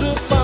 the fire.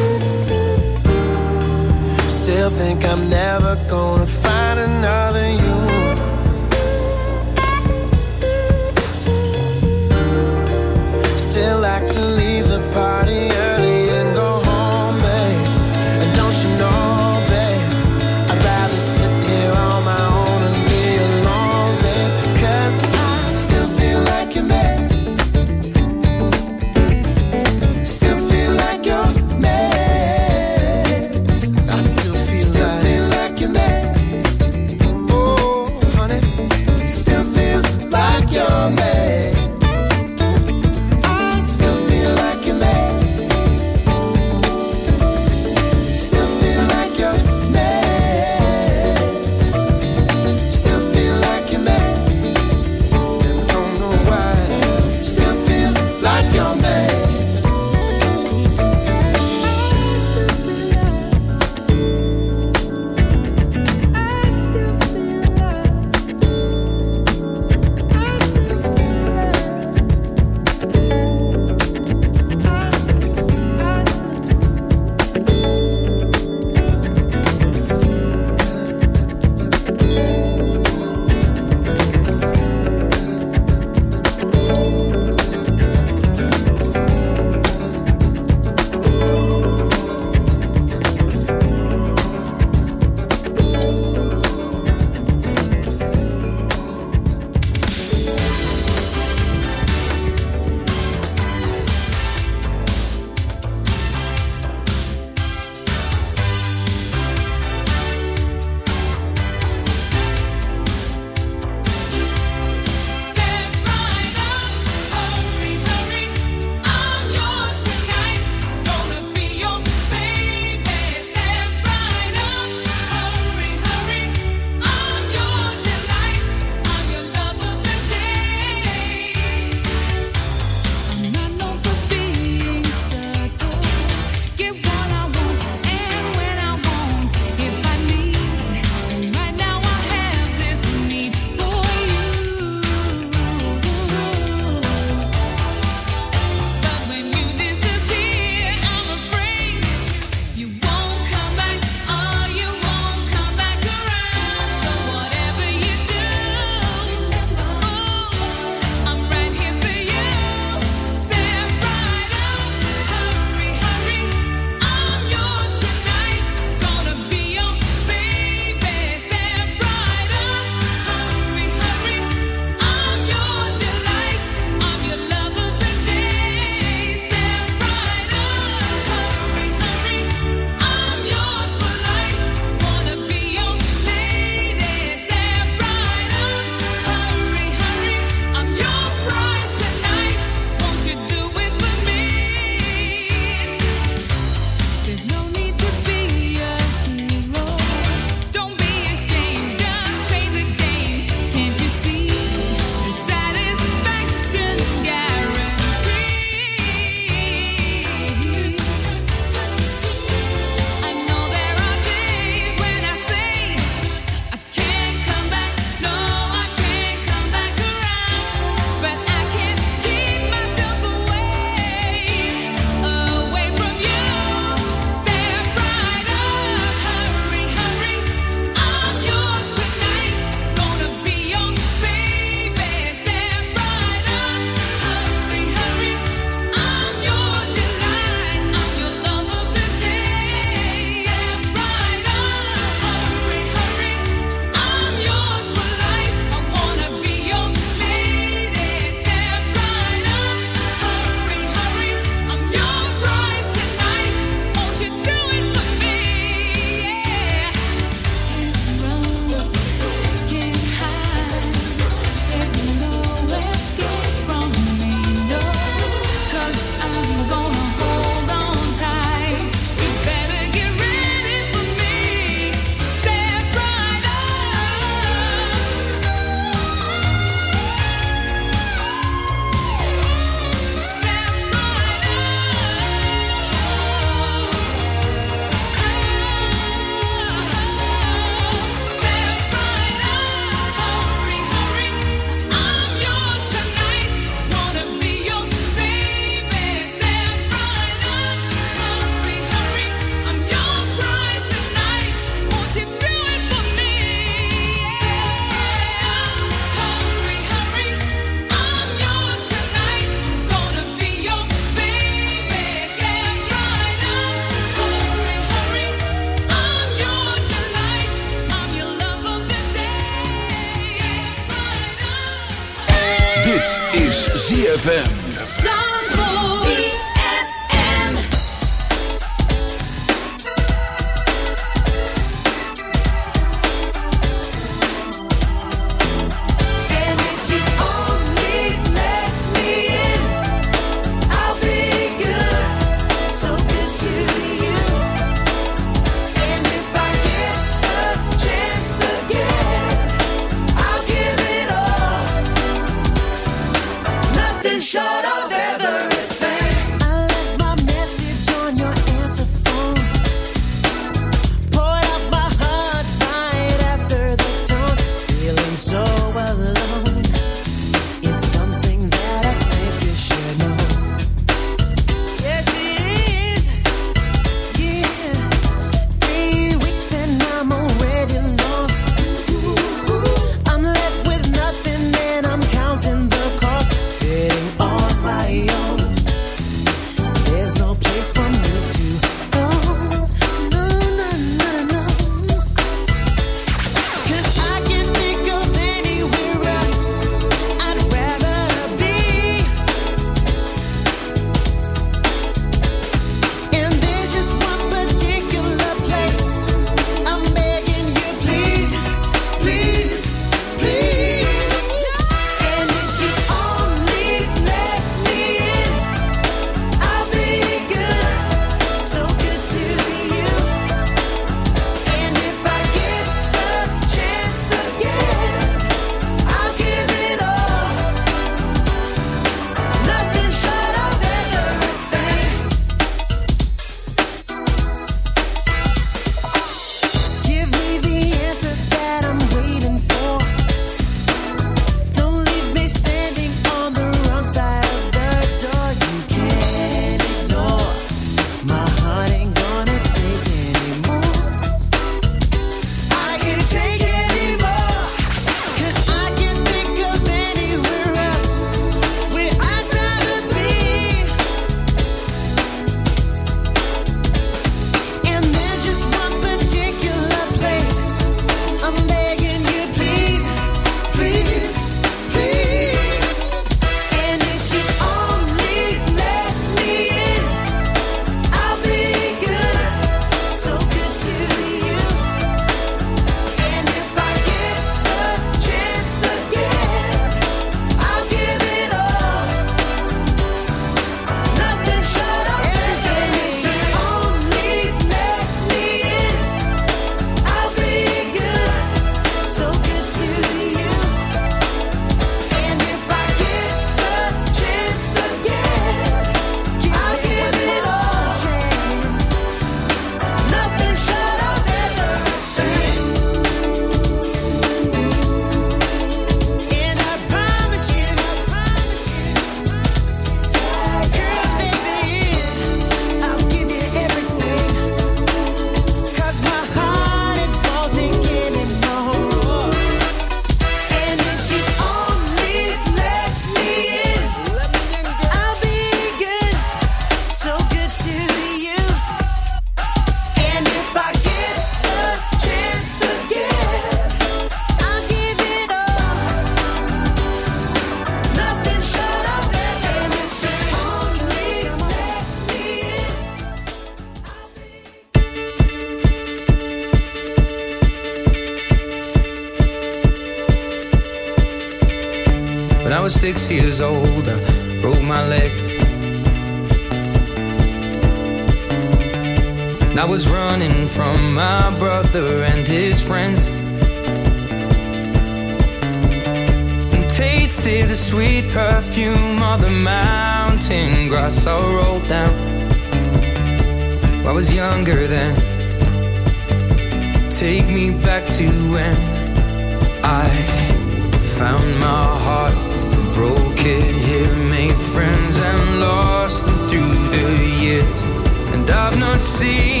see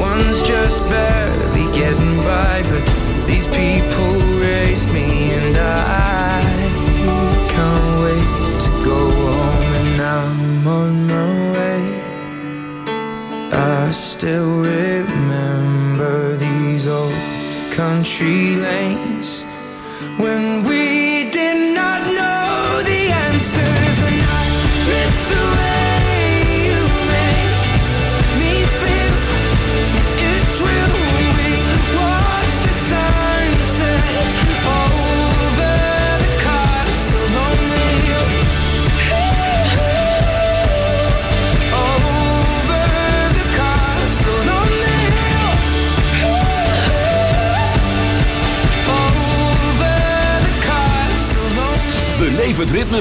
One's just barely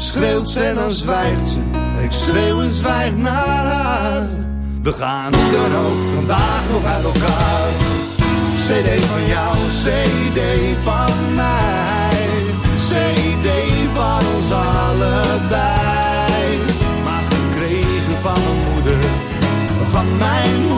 Schreeuwt ze en dan zwijgt ze. Ik schreeuw en zwijg naar haar. We gaan dan ook vandaag nog uit elkaar. CD van jou, CD van mij. CD van ons allebei. Maar gekregen van mijn moeder, van mijn moeder,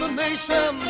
the nation.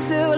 to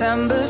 December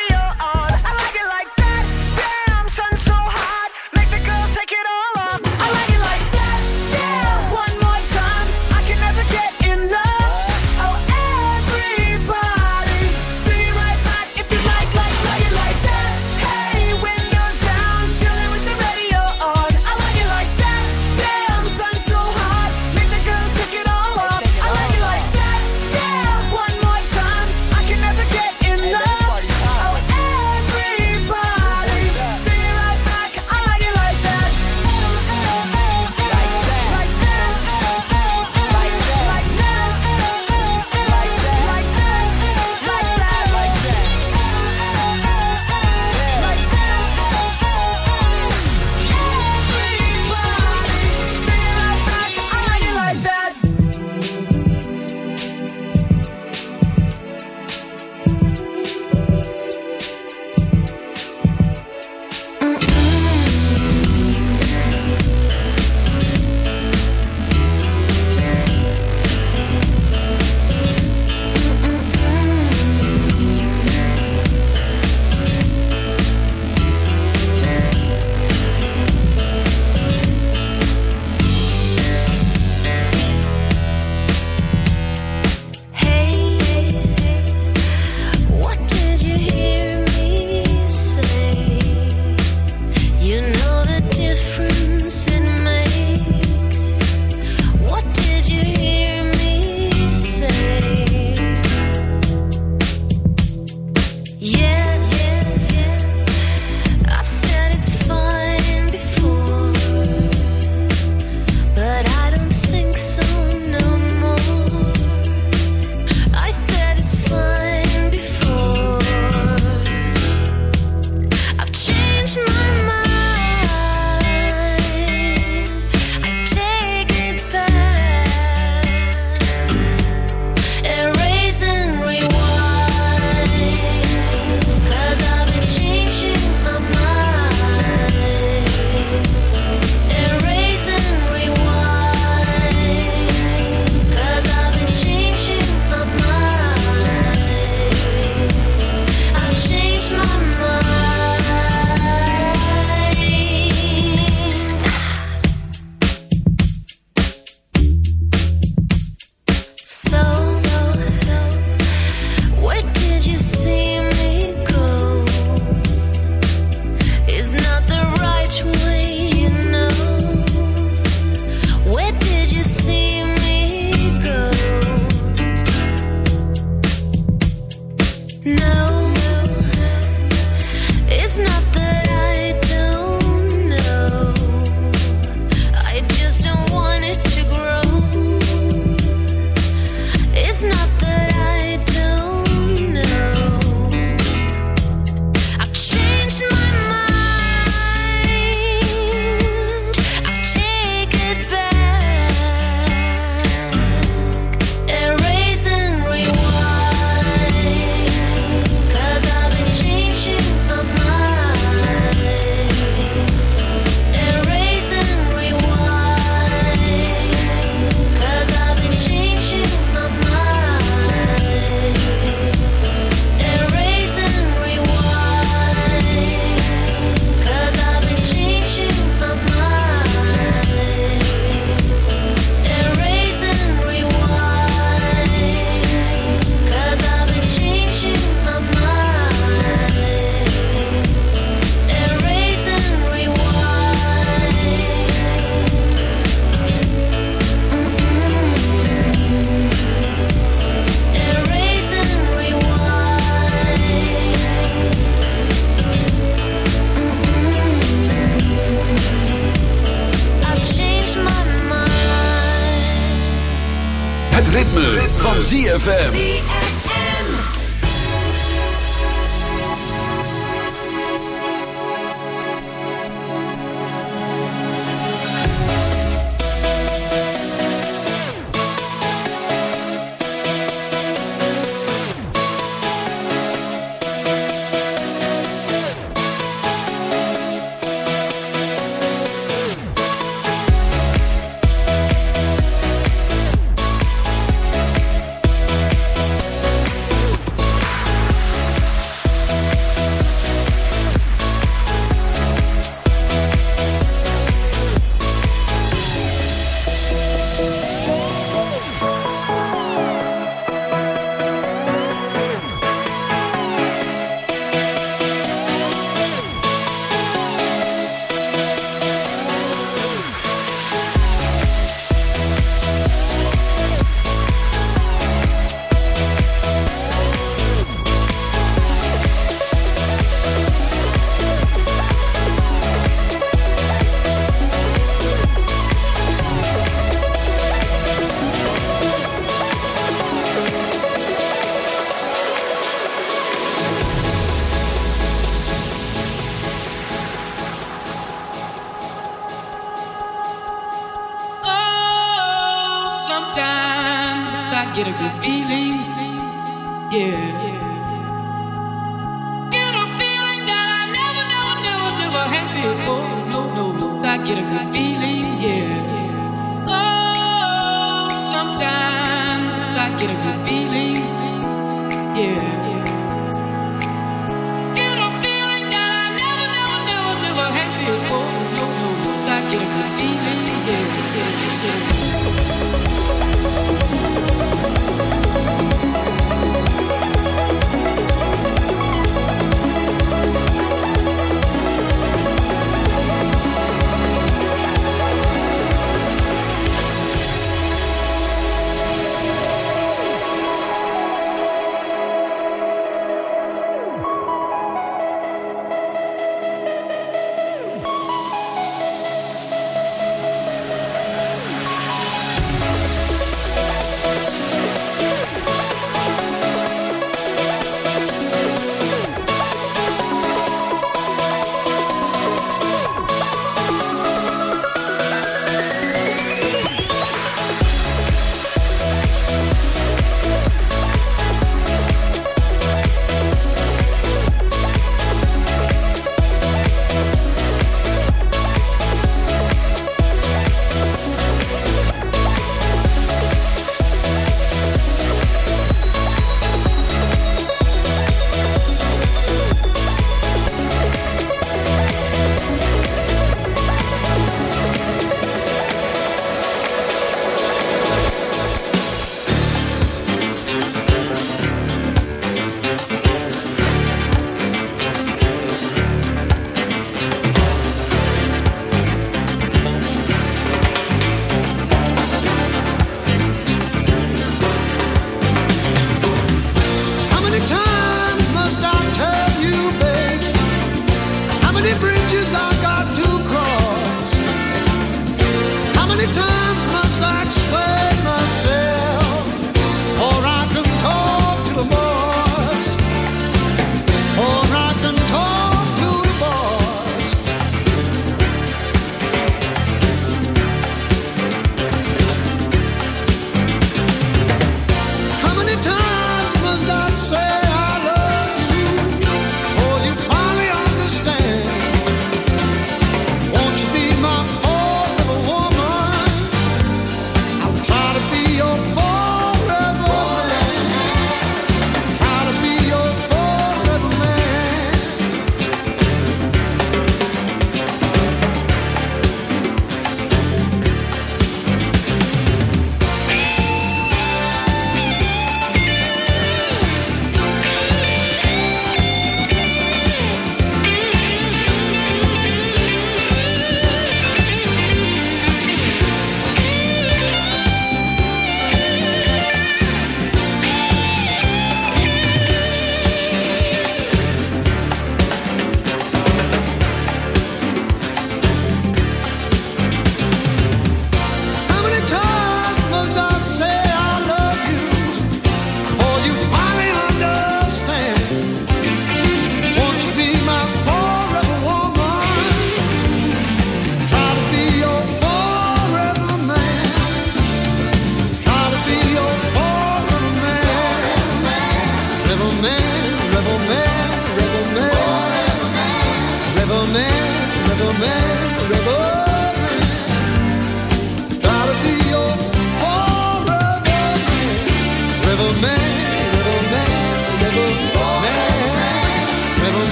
your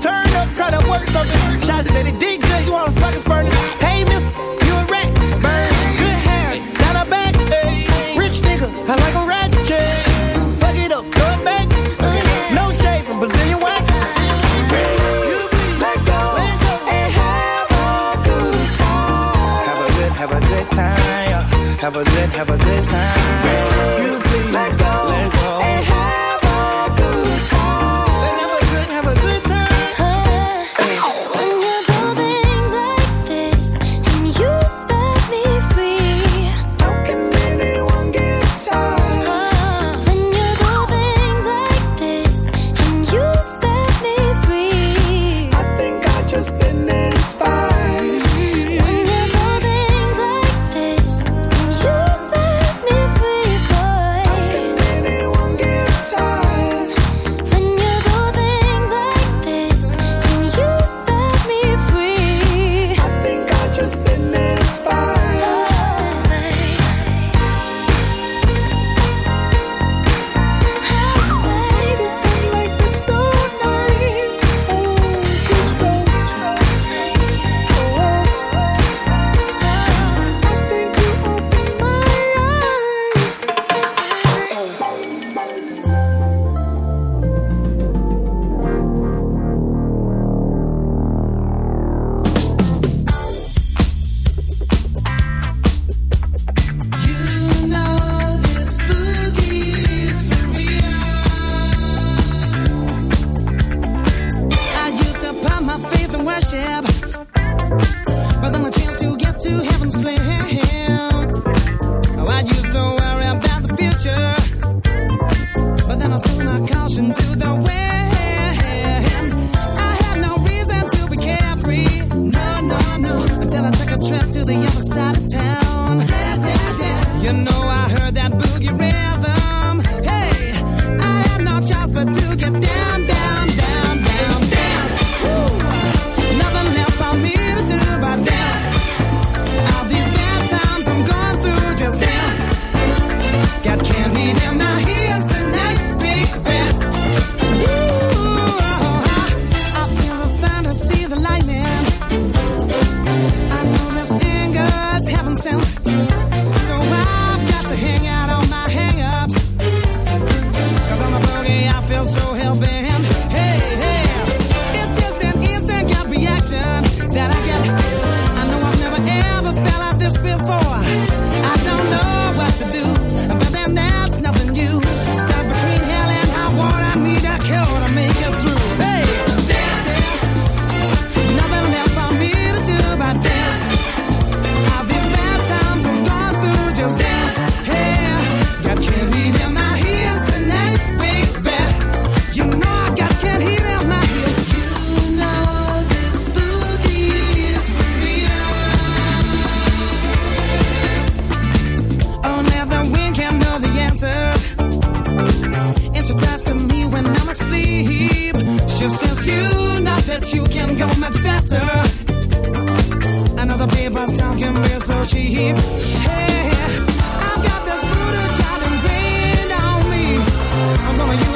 Turn up, try to work something. Shots said it did cause you wanna fucking furnace. Hey, mister. that you can go much faster. Another paper's time can be so cheap. Hey, I've got this brutal child ingrained on me. I'm gonna use